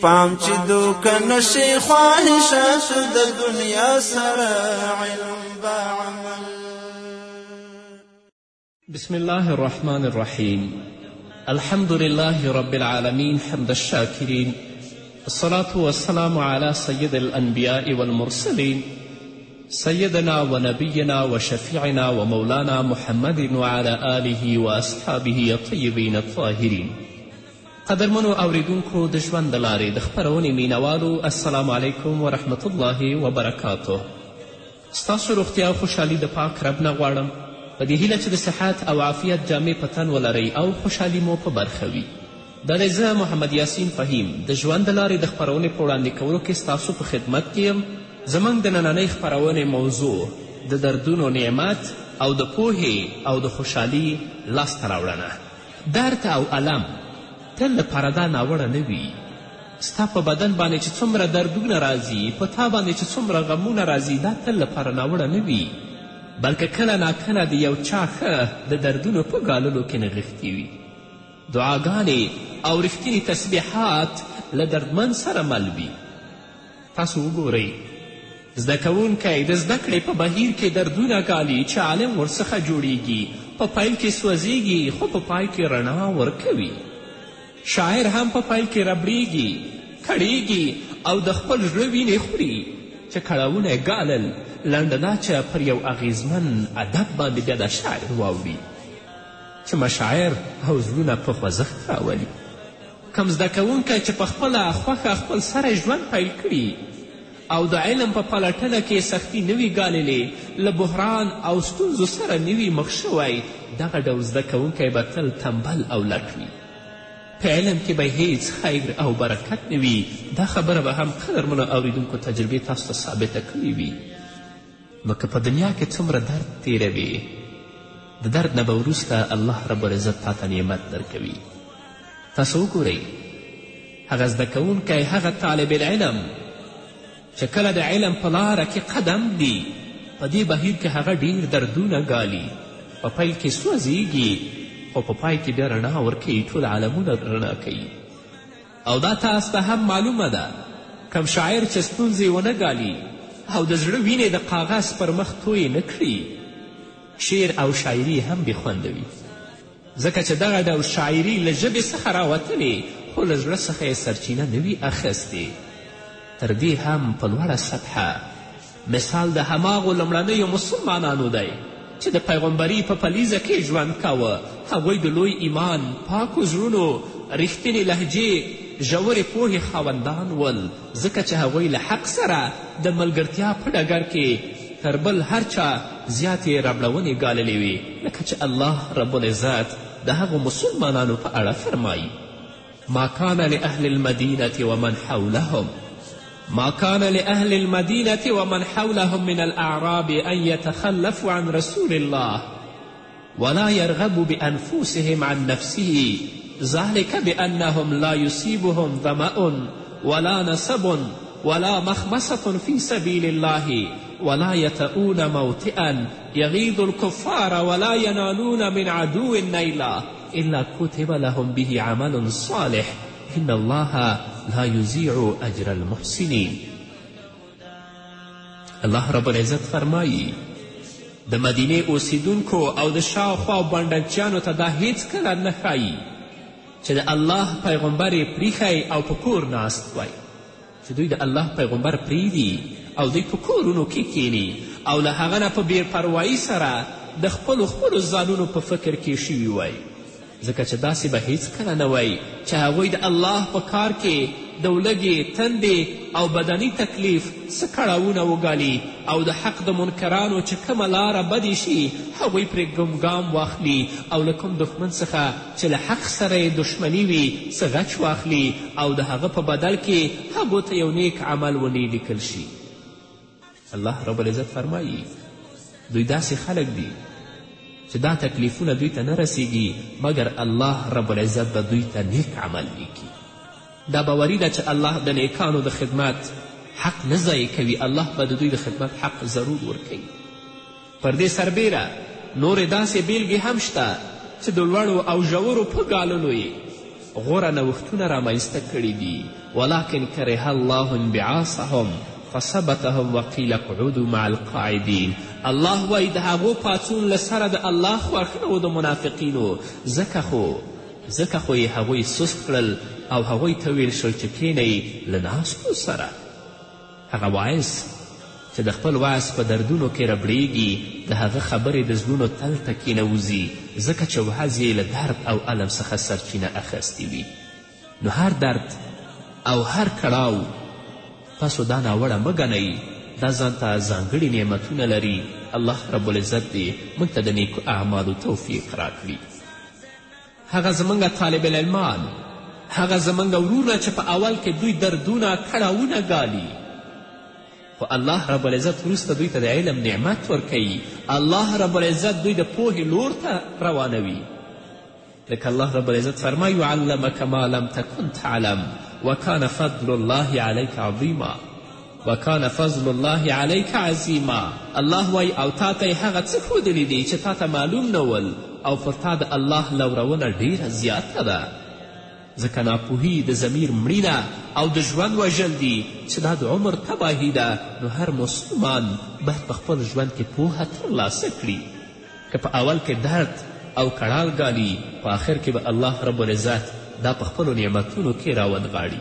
پام چې دوک نشي خواهشات د دنیا سره علم با عمل بسم الله الرحمن الرحيم الحمد لله رب العالمين حمد الشاكرين الصلاة والسلام على سيد الأنبياء والمرسلين سيدنا ونبينا وشفيعنا ومولانا محمد وعلى آله وأصحابه الطيبين الطاهرين قدرمنو اورېدونکو د ژوند د لارې د خپرونې مینوالو السلام علیکم ورحمت الله وبرکاته ستاسو روغتیا او خوشحالي د پاک رب نه غواړم په دې هیله چې د صحت او عافیت جامې په تن ولرئ او خوشحالي مو په برخه وي دا دی زه محمد یاسین فهیم د ژوند د لارې د خپرونې په وړاندې کولو کې ستاسو په خدمت کې یم زموږ د نننۍ خپرونې موضوع د دردونو نعمت او د پوهې او د خوشحالي لاسته راوړنه درد او الم تل لپاره دا ناوړه نه وي ستا په بدن باندې چې څومره دردونه راځي په تا باندې چې څومره غمونه راځي دا تل لپاره ناوړه نه وي بلکې کله ناکله د یو چا ښه د دردونو په ګاللو کې نغښتي وي دعاګانې او رښتیني تسبیحات له دردمن سره مل وي تاسو وګورئ زده کوونکی د زده کړې په بهیر کې دردونه ګالي چې عالم ورڅخه جوړیږي په پیل کې سوځیږي خو په پای کې رڼا ورکوي شاعر هم په پیل کې ربړیږي کړیږي او د خپل زړه وینې خوري چې کړاونه یې ګالل لنډه دا چې پر یو اغیزمن ادب باندې بیا دا شاعر واوړي چې مشاعر او زړونه په خوځښت راولي کوم زده کوونکی چې په خپله خوښه خپل سری ژوند پیل کړي او د علم په پلټنه کې سختی نه وي ګاللې له بحران او ستونزو سره نه وي مخ شوی دغه ډول زده کوونکی به تل تنبل او لټ وي په علم کې به هیڅ خیر او برکت نه وي دا خبره به هم قدرمنو اوریدونکو تجربې تاسو ته ثابته کړې وي نو که په دنیا کې څومره درد تیروې د درد نه به وروسته الله رب العزت تا ته نعمت درکوي تاسو وګورئ هغه زده کوونکی هغه طالب العلم چې کله د علم په لاره کې قدم دی په دې بهیر کې هغه ډیر دردونه ګالي په پیل کې سوځیږي خو په پای کې بیا رڼا ورکوي ټول عالمونه رڼا کوي او دا تاسو ته هم معلومه ده کوم شاعر چې ستونزې ونه ګالي او د زړه وینې د کاغذ پر مخ تویې نه کړي شعر او شاعري هم بې خونده وي ځکه چې دغه ډول شاعري له ژبې څخه راوتلې خو له زړه څخه یې سرچینه نه وي اخیستې تر دې هم په لوړه سطحه مثال د هماغو لومړنیو مسلمانانو دی چې د پیغمبري په پلیزه کې ژوند کاوه هغوی د لوی ایمان پاکو زړونو رښتینې لهجې ژورې پوهې خاوندان ول ځکه چې هغوی له حق سره د ملګرتیا په ډګر کې تر بل هر چا زیاتې ربړونې ګاللې وې لکه چې الله رب العزت د هغو مسلمانانو په اړه فرمایي ما کان لأهل المدینة ومن حولهم ما كان لأهل المدينة ومن حولهم من الأعراب أن يتخلفوا عن رسول الله ولا يرغبوا بأنفسهم عن نفسه ذلك بأنهم لا يصيبهم ظمأ ولا نصب ولا مخمسة في سبيل الله ولا يتؤون موطئا يغيظ الكفار ولا ينالون من عدو نيلا الا کتب لهم به عمل صالح ان الله لا یضیع اجر المحسنین الله رب العزت فرمایی د مدینې اوسیدونکو او د شاوخوا بانډکچیانو ته دا هیڅکله نه ښایي چې د الله پیغمبر یې پریښی او په کور ناست وای چې دوی د الله پیغمبر پرېږدي او دوی په کورونو کې کیني او له هغه نه په بې پروایي سره د خپلو خپلو ځانونو په فکر کې شوي وای ځکه چې داسې به هیڅکله نه وای چې هغوی د الله په کار کې د ولږې تندې او بدني تکلیف څه کړاوونه وګالي او د حق د منکرانو چې کومه لاره بدې شي هغوی پرې ګمګام واخلي او له کوم دښمن څخه چې له حق سره یې دښمني وي، څه غچ واخلي او د هغه په بدل کې هغو ته یو نیک عمل ونې لیکل شي. الله رب العزت فرمایي، دوی داسې خلک دي چې دا تکلیفونه دوی ته نه رسیږي مګر الله رب العزت به دوی ته نیک عمل لیکي دا باوري ده چې الله د نیکانو د خدمت حق نه ضایع کوي الله به د دوی د خدمت حق ضرور ورکوي پر دې سربېره نورې داسې بېلګې هم شته چې د لوړو او ژورو په ګالونو یې غوره نوښتونه رامنځته کړي دي ولکن کره الله انبعاثهم فثبتهم وقیل قعودو مع القاعدین الله وایي د هغو پاڅون له سره د الله خوښ نه و د منافقینو ځکه خو ځکه خو یې هغوی سست کړل او هغوی ته ویل شول چې کینئ له ناستو سره هغه وایس چې د خپل وس په دردونو کې ربړېږي د هغه خبرې د زړونو تل ته کینوځي ځکه چې وعظ یې له درد او الم څخه سرچینه اخیستې وي نو هر درد او هر کړاو تاسو دا ناوړه مه ګڼئ دا ځان ته ځانګړي نعمتونه لري الله رب العزت دې موږ ته د نیکو اعمالو توفیق راکړي هغه زمونږ طالب العلمان هغه زمونږ ورونه چې په اول کې دوی دردونه کړاوونه ګالي خو الله رب العزت وروسته دوی ته د علم نعمت ورکوي الله رب العزت دوی د پوهې لور ته روانوي لکه الله رب العزت فرمایي علمک ما لم تکن تعلم وکان فضل الله علیک عظیما وکان فضل الله علیک عظیما الله وایي او تا ته یې هغه څه ښودلي دي چې تا ته معلوم نه ول او پر تا د الله لورونه ډیره زیاته ده ځکه ناپوهي د ضمیر مړینه او د ژوند وژل دي چې دا د عمر تباهي ده نو هر مسلمان باید په خپل ژوند کې پوهه ترلاسه کړي که په اول کې درد او کړال ګالي په آخر کې به الله رب العزت دا په خپلو نعمتونو کې راونغاړي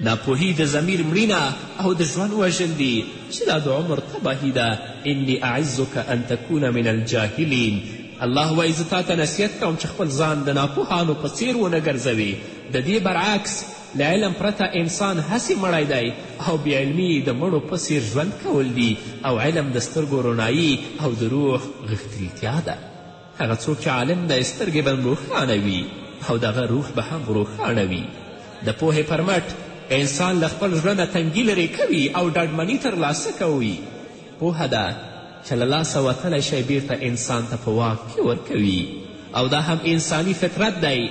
ناپوهي د ضمیر مړینه او د ژوند وژل دي چې دا د عمر تباهي ده انی اعزک ان تکون من الجاهلین الله وایي زه تا ته نصیحت کوم چې خپل ځان د ناپوهانو په څیر ونه ګرځوې د دې برعکس له علم پرته انسان هسې مړی دی او بې علمي د مړو په څیر ژوند کول دي او علم د سترګو رڼایي او د روح غښتلتیا ده هغه څوک چې عالم دی سترګې به هم روښانه وي او د هغه روح به هم روښانه وي د پوهې پر مټ انسان له خپل زړه نه تنګي لرې کوي او ډاډمني ترلاسه کوي پوهه ده چې له لاسه وتلی شی بیرته انسان ته په واک کې ورکوي او دا هم انساني فطرت دی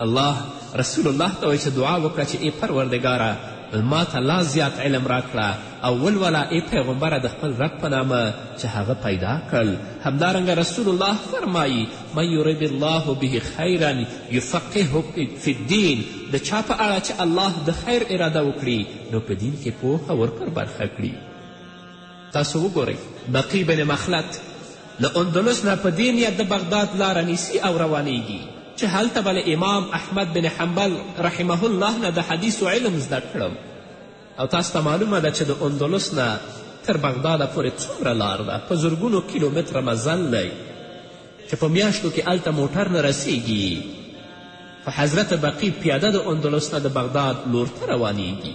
الله رسول الله ته وایي چې دعا وکړه چې ای پروردګاره ما ته لا زیات علم راکړه او ولوله ای پیغمبره د خپل رب په نامه چې هغه پیدا کړ همدارنګه رسول الله فرمایی من یرید الله به خیرا یفقهه فی الدین د چا په اړه چې الله د خیر اراده وکړي نو په دین کې پوهه ورپر برخه کړي تاسو وګورئ بقي بن مخلت له اندلس نه په دې نیت د بغداد لاره نیسي او روانیږي چې هلته به له امام احمد بن حنبل رحمه الله نه د حدیثو علم زده کړم او تاسو ته معلومه ده چې د اندلس نه تر بغداده پورې څومره لار ده په زرګونو کیلومتره مزل دی چې په میاشتو کې هلته موټر نه رسیږي خو حضرت بقی پیاده د اندلس نه د بغداد لور ته روانیږي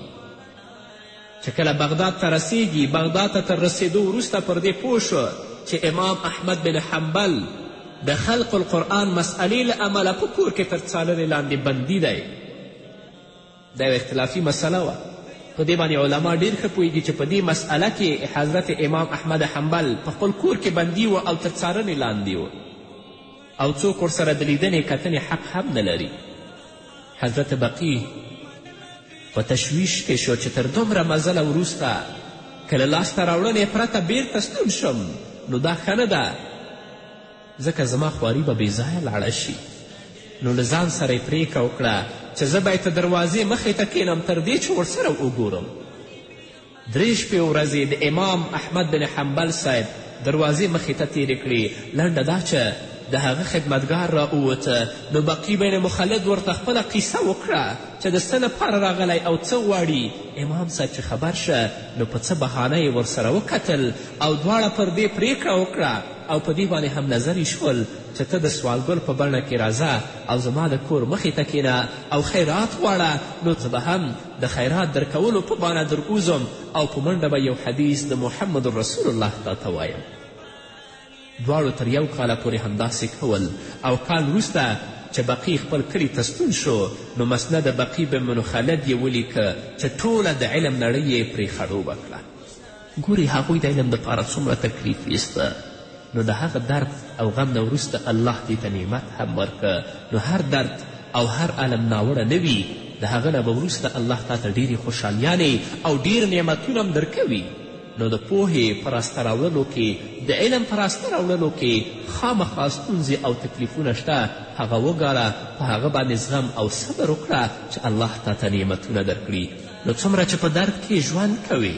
چې کله بغداد ته رسېږي، بغداد ته تر رسېدو وروسته پر دې پوه شو چې امام احمد بن حنبل د خلق القرآن مسئلې له امله په کور کې تر څارنې لاندې بندي دی دا یو اختلافي مسله وه په دې باندې علما ډېر ښه پوهېږي چې په دې مسئله کې حضرت امام احمد حنبل په خپل کور کې بندي و او تر څارنې لاندې و او څوک ورسره د لیدنې کتنې حق هم نه لري حضرت بقی په تشویش کې شو چې تر دومره مزله وروسته که له لاسته راوړنې پرته بیرته ستون شم نو دا ښه نه ده ځکه زما خواري به بېځایه لاړه شي نو له ځان سره یې پرېکړه وکړه چې زه باید تر دروازې مخې ته کینم تر دې چې ورسره وګورم درې شپې او ورځې د امام احمد بن حنبل صاحب دروازې مخې ته تېرې کړې لنډه دا چې د هغه خدمتګار را ووته نو بقي بن مخلد ورته خپله قصه وکړه چې د څه لپاره راغلی او څه غواړي امام صاحب چې خبر شه نو په څه بهانه یې ورسره وکتل او دواړه پر دې پرېکړه وکړه او په دې باندې هم نظري شول چې ته د سوالګر په بڼه کې راځه او زما د کور مخې ته کښېنه او خیرات غواړه نو زه به هم د خیرات درکولو په بانه در اوزم او په منډه به یو حدیث د محمد رسول الله تا ته وایم دواړو تر یو کاله پورې همداسې کول او کال وروسته چې بقی خپل کلي ته ستون شو نو مسند بقی بن منخلد یې ولیکه چې ټوله د علم نړۍ یې پرې خړوبه کړه ګورئ هغوی د علم دپاره څومره تکلیف ایسته نو د هغه درد او غم نه وروسته الله دوی ته نعمت هم ورکه نو هر درد او هر علم ناوړه نه وي د هغه نه به وروسته الله تا ته ډېرې خوشحالیانې او ډېر نعمتونه هم درکوي نو د پوهې په راسته راوړلو کې د علم په راسته راوړلو کې خامخا ستونزې او تکلیفونه شته هغه وګاله په هغه باندې زغم او صبر وکړه چې الله تا ته نعمتونه درکړي نو څومره چې په درد کې ژوند کوې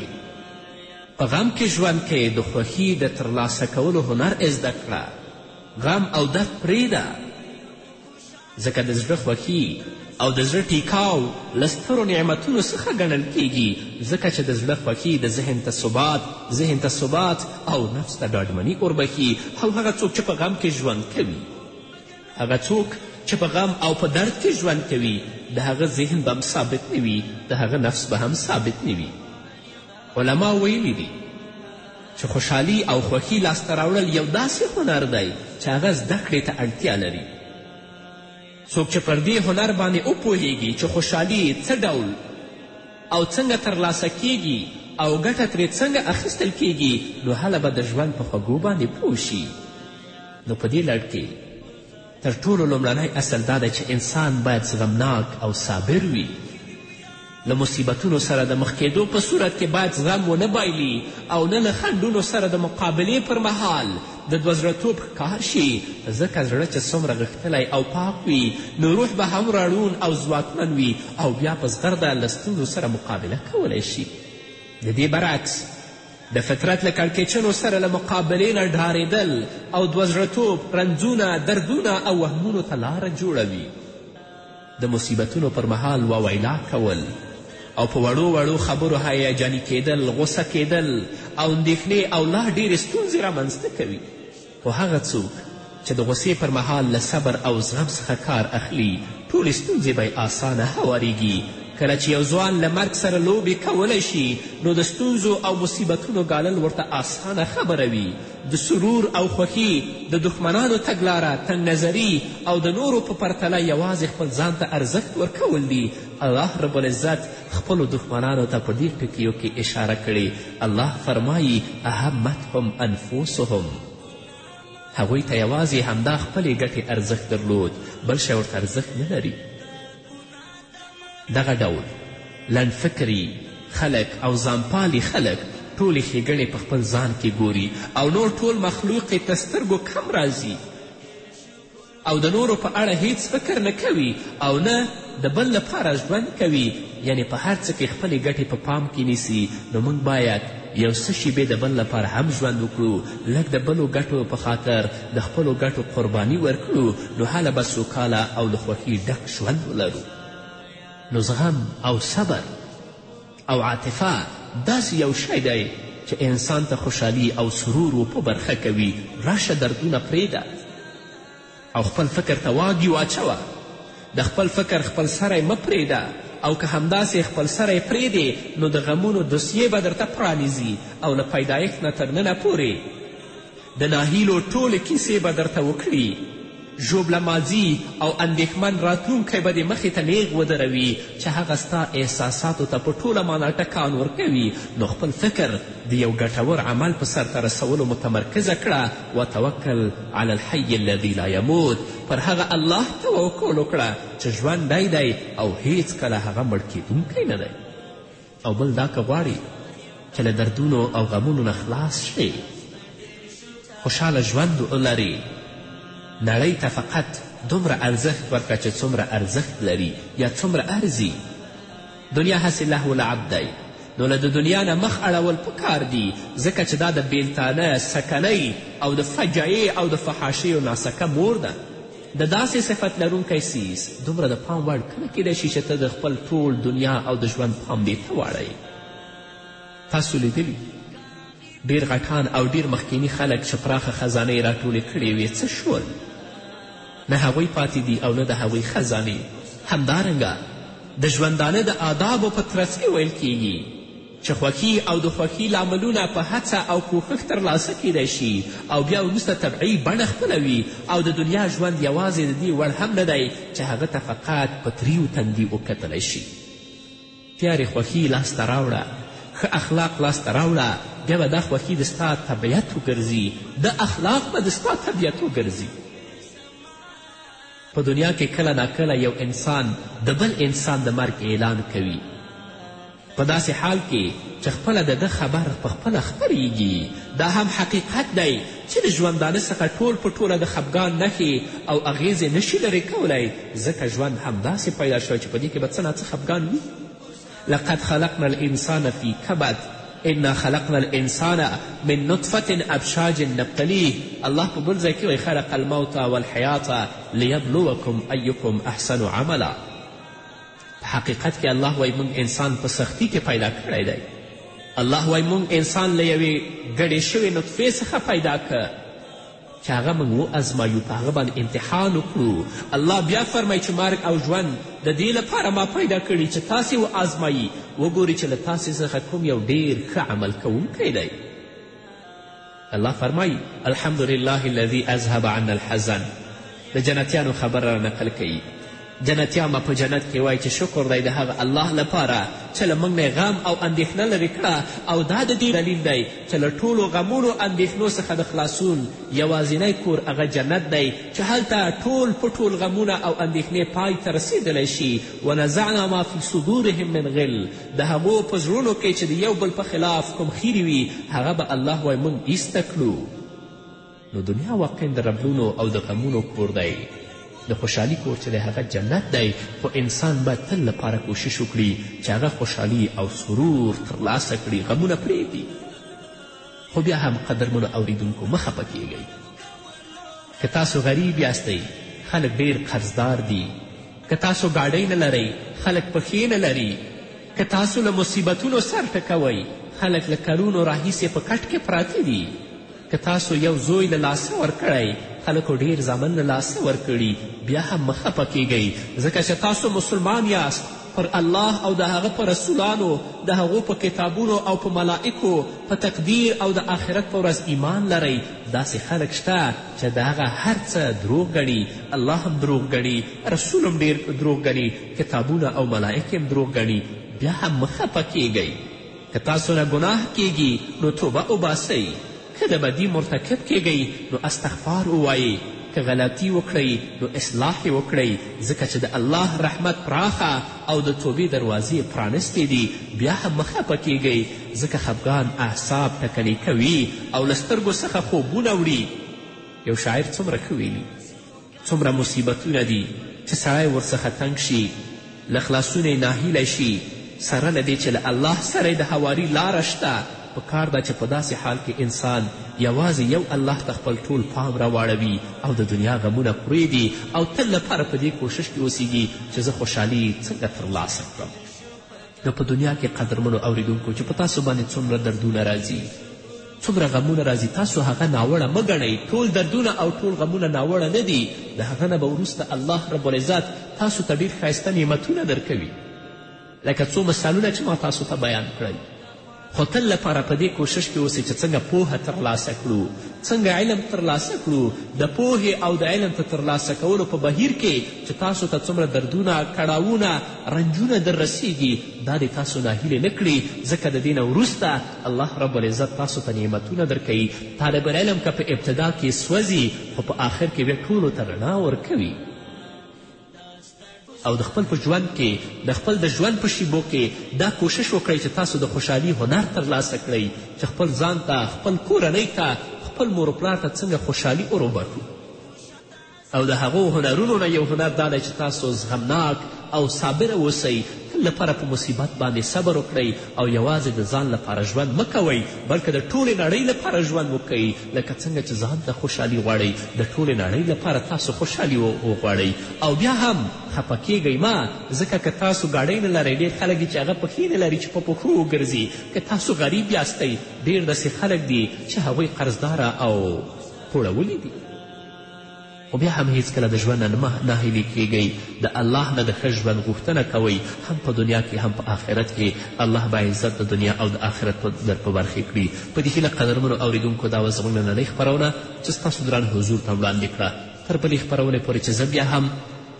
په غم کې ژوند کې د خوښي د ترلاسه کولو هنر زده کړه غم او درد پرېږده ځکه د زړه خوښي او د زړه ټیکاو له سترو نعمتونو څخه ګڼل کیږي ځکه چې د زړه خوښي د ذهن ته ثبات ذهن ته ثبات او نفس ته ډاډمني اوربښي او هغه څوک چې په غم کې ژوند کوي هغه څوک چې په غم او په درد کې ژوند کوي د هغه ذهن به هم ثابت نه وي د هغه نفس به هم ثابت نه وي علما ویلي دي چې خوشحالي او خوښي لاسته راوړل یو داسې هنر دی چې هغه زده کړې ته اړتیا لري څوک چې پر دې هنر باندې وپوهیږي چې خوشحالي څه ډول او څنګه ترلاسه کیږي او ګټه ترې څنګه اخیستل کیږي نو هله به د ژوند په خوږو باندې پوه شي نو په دې لړ کې تر ټولو لومړنی اصل دا دی چې انسان باید زغمناک او صابر وي له مصیبتونو سره د مخ کېدو په صورت کې باید زغم ونه بایلي او نه له خنډونو سره د مقابلې پر مهال د دوه زړهتوب ښکار شي ځکه زړه چې څومره غښتلی او پاک وي نو روح به هم رڼون او ځواکمن وي او بیا په زغرده له ستونزو سره مقابله کولی شي د دې برعکس د فطرت له کړکېچنو سره له مقابلې نه ډارېدل او دوه زړهتوب رنځونه دردونه او وهمونو ته لاره جوړوي د مصیبتونو پر مهال وویلا کول او په وړو وړو خبرو هیجاني کېدل غوسه کېدل او اندېښنې او لا ډېرې ستونزې رامنځته کوي خو هغه څوک چې د غوسې پر مهال له صبر او زغم څخه کار اخلي، ټولې ستونزې به یې اسانه هوارېږي. کله چې یو ځوان له مرګ سره لوبې کولی شي، نو د ستونزو او مصیبتونو ګالل ورته اسانه خبره وي. د سرور او خوښي د دښمنانو تګلاره تنګ نظري او د نورو په پرتله یوازې خپل ځان ته ارزښت ورکول دي. الله رب العزت خپلو دښمنانو ته په دې ټکیو کې اشاره کړې، الله فرمایي اهمتهم انفسهم هغوی ته یوازې همدا خپلې ګټې ارزښت درلود بل شی ورته ارزښت نه لري دغه ډول لنډفکري خلک او ځانپالي خلک ټولې ښېګڼې په خپل ځان کې ګوري او نور ټول مخلوق یې تر سترګو کم راځي او د نورو په اړه هیڅ فکر نه کوي او نه د بل لپاره ژوند کوي یعنې په هر څه کې خپلې ګټې په پام کې نیسي نو موږ باید یو څه شیبې د بل لپاره هم ژوند وکړو لږ د بلو ګټو په خاطر د خپلو ګټو قرباني ورکړو نو هله به سوکاله او له خوښي ډک ژوند ولرو نو زغم او صبر او عاطفه داسې یو شی دی چې انسان ته خوشحالي او سرور و په برخه کوي راشه دردونه پرېږده او خپل فکر ته واګي واچوه د خپل فکر خپل سری مه پرېږده او که همداسې خپل سری پرېږدې نو د غمونو دوسیې به درته پرانیزي او له پیدایښت نه تر ننه پورې د ناهیلو ټولې کیسې به درته وکړي، ژوبله ماضي او اندېښمن راتلونکی به دې مخې ته نېغ ودروي چې هغه ستا احساساتو ته په ټوله مانا ټکان ورکوي، نو خپل فکر د یو ګټور عمل په سرته رسولو متمرکزه کړه، وتوکل علی الحی الذی لا یموت، پر هغه الله توکل وکړه چې ژوندی دی او هېڅکله هغه مړ کېدونکی نه دی. او بل دا که غواړئ چې له دردونو او غمونو نه خلاص شئ خوشحاله ژوند ولرئ نړۍ ته فقط دومره ارزښت ورکړه چې څومره ارزښت لري یا څومره ارزي دنیا هسې لهو لعب دی نو له د دنیا نه مخ اړول پکار دي ځکه چې دا د بیلتانه سکنۍ او د فجایع او د فحاشیو ناسکه مور ده د داسې صفت لرونکی څیز دومره د پام وړ کله کیدای شي چې ته د خپل ټول دنیا او د ژوند پام دې ته واړوې تاسو لیدلي ډیر غټان او ډیر مخکیني خلک چې پراخه خزانه یې راټولې کړې وې څه شول نه هغوی پاتې دي او نه د هغوی خزانې همدارنګه د ژوندانه د آدابو په ترڅ کې ویل کیږي چې خوښي او د خوښي لاملونه په هڅه او کوښښ ترلاسه کیدای شي او بیا وروسته طبعي بڼه خپله وي او د دنیا ژوند یوازې د دې وړ هم نه دی چې هغه ته فقط په تریو تندي وکتلی شي تیارې خوښي لاسته راوړه ښه اخلاق لاسته راوړه بیا به دا خوښي د ستا طبیعت وګرځي د اخلاق به د ستا طبیعت وګرځي په دنیا کې کله ناکله یو انسان د بل انسان د مرګ اعلان کوي په داسې حال کې چې خپله د ده خبر په خپله خپرېږي، دا هم حقیقت دی چې له ژوندانه څخه ټول په ټوله د خپګان نښې او اغېزې نه شي لرې کولی، ځکه ژوند همداسې پیدا شوی چې په دې کې به څه ناڅه خپګان وي. لقد خلقنا الانسان فی کبد انا خلقنا الانسان من نطفة ابشاج نبتلیه الله په بل ځای کې وایي خلق الموت والحیات لیبلوکم ایکم احسن عملا. په حقیقت کې الله وایي موږ انسان په سختی کې پیدا کړی دی الله وایي موږ انسان له یوې ګډې شوې نطفې څخه پیدا که چې هغه موږ وازمایو په هغه باندې امتحان وکړو الله بیا فرمایي چې مرګ او ژوند د دې لپاره ما پیدا کړي چې تاسې وازمایي وګوري چې له تاسې څخه کوم یو ډیر ښه عمل کوونکی دی الله فرمايي، الحمد لله الذي اذهب عنا الحزن د جنتیانو خبره را نقل کوي جنتیان به په جنت کې وایي چې شکر دی د هغه الله لپاره چې له موږ نه غم او اندېښنه لرې کړه او دا د دې دلیل دی چې له ټولو غمونو اندېښنو څخه د خلاصون یوازینی کور هغه جنت دی چې هلته ټول په ټول غمونه او اندېښنې پای ته رسېدلی شي ونزعنا ما فی صدورهم من غل د هغو په زړونو کې چې د یو بل په خلاف کوم خیري وي هغه به الله وایي موږ ایسته کړو نو دنیا واقعا د ربلونو او د غمونو کور دی د خوشحالي کور چې دی هغه جنت دی خو انسان باید تل لپاره کوشش وکړي چې هغه خوشحالي او سرور ترلاسه کړي غمونه پرېږدي خو بیا هم قدرمنو اوریدونکو مه خپه کیږئ که تاسو غریب یاستئ خلک ډیر قرضدار دي که تاسو ګاډۍ نه لرئ خلک پښې نه لري که تاسو له مصیبتونو سر ټکوئ خلک له کلونو راهیسې په کټ کې پراته دي که تاسو یو زوی له لاسه ورکړی خلکو ډیر زامن له لاسه ورکړي بیا هم مه خفه کیږئ ځکه چې تاسو مسلمان یاست پر الله او د هغه په رسولانو، د هغو په کتابونو او په ملائکو، په تقدیر او د آخرت په ورځ ایمان لرئ، داسې خلک شته چې د هغه هر څه دروغ ګڼي، الله هم دروغ ګڼي، رسول هم ډېر دروغ ګڼي، کتابونه او ملائک هم دروغ ګڼي، بیا هم مه خپه کېږئ، که تاسو نه ګناه کېږي نو توبه وباسئ. که د بدی مرتکب کېږئ نو استغفار ووایئ، که غلطي وکړئ نو اصلاح یې وکړئ، ځکه چې د الله رحمت پراخه او د توبې دروازې پرانستې دي، بیا هم مه خپه کېږئ، ځکه خپګان اعصاب ټکني کوي او له سترګو څخه خوبونه وړي. یو شاعر څومره ښه ویلي. څومره مصیبتونه دي چې سړی ورڅخه تنګ شي له خلاصون یې ناهیلی شي سره له دې چې له الله سره یې د هواري لاره شته په کار ده چې په داسې حال کې انسان یوازې یو الله ته خپل ټول پام راواړوي او د دنیا غمونه پرېږدي او تل لپاره په دې کوشش کې اوسیږي چې زه خوشحالي څنګه ترلاسه کړم نو په دنیا کې قدرمنو اورېدونکو چې په تاسو باندې څومره دردونه راځي څومره غمونه راځي تاسو هغه ناوړه مه ګڼئ ټول دردونه او ټول غمونه ناوړه نه دي د هغه نه به وروسته الله رب العزت تاسو ته ډېر ښایسته نعمتونه درکوي لکه څو مثالونه چې ما تاسو ته بیان کړل خو تل لپاره په دې کوشش کې اوسئ چې څنګه پوهه ترلاسه کړو، څنګه علم ترلاسه کړو، د پوهې او د علم په ترلاسه کولو په بهیر کې چې تاسو ته څومره دردونه، کړاوونه، رنجونه در رسېږي دا دې تاسو ناهیلې نه کړي ځکه د دې نه وروسته الله رب العزت تاسو ته نعمتونه درکوي، طالب العلم که په ابتدا کې سوځي خو په آخر کې بیا ټولو ته رڼا ورکوي. او د خپل په ژوند کې د خپل د ژوند په شیبو کې دا کوشش وکړئ چې تاسو د خوشحالي هنر ترلاسه کړئ چې خپل ځان ته خپل کورنۍ ته خپل مور و پلار ته څنګه خوشحالي وروبخو او د هغو هنرونو نه یو هنر دا دی چې تاسو زغمناک او صابره اوسئ لپاره په مصیبت باندې صبر وکړئ او یوازې د ځان لپاره ژوند مه کوئ بلکې د ټولې نړۍ لپاره ژوند وکړئ لکه څنګه چې ځان ته خوشحالي غواړئ د ټولې نړۍ لپاره تاسو خوشحالي وغواړئ او بیا هم خپه کیږئ مه ځکه که تاسو ګاډۍ نه لرئ ډېر خلک دي چې هغه پښې نه لري چې په پښو وګرځي که تاسو غریب یاستئ ډېر داسې خلک دي چې هغوی قرضداره او پوړولي دي خو بیا هم هیڅکله د ژوند نه مه ناهیلي کیږئ، د الله نه د ښه ژوند غوښتنه کوئ، هم په دنیا کې هم په آخرت کې، الله به عزت د دنیا او د آخرت په در په برخې کړي. په دې هیله قدرمنو اوریدونکو دا وه زموږ نننۍ خپرونه چې ستاسو درانه حضور ته وړاندې کړه. تر بلې خپرونې پورې چې زه بیا هم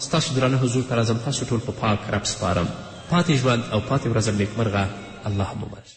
ستاسو درانه حضور ته راځم تاسو ټول په پاک رب سپارم. پاتې ژوند او پاتې ورځم نیکمرغه الله مو مل شه.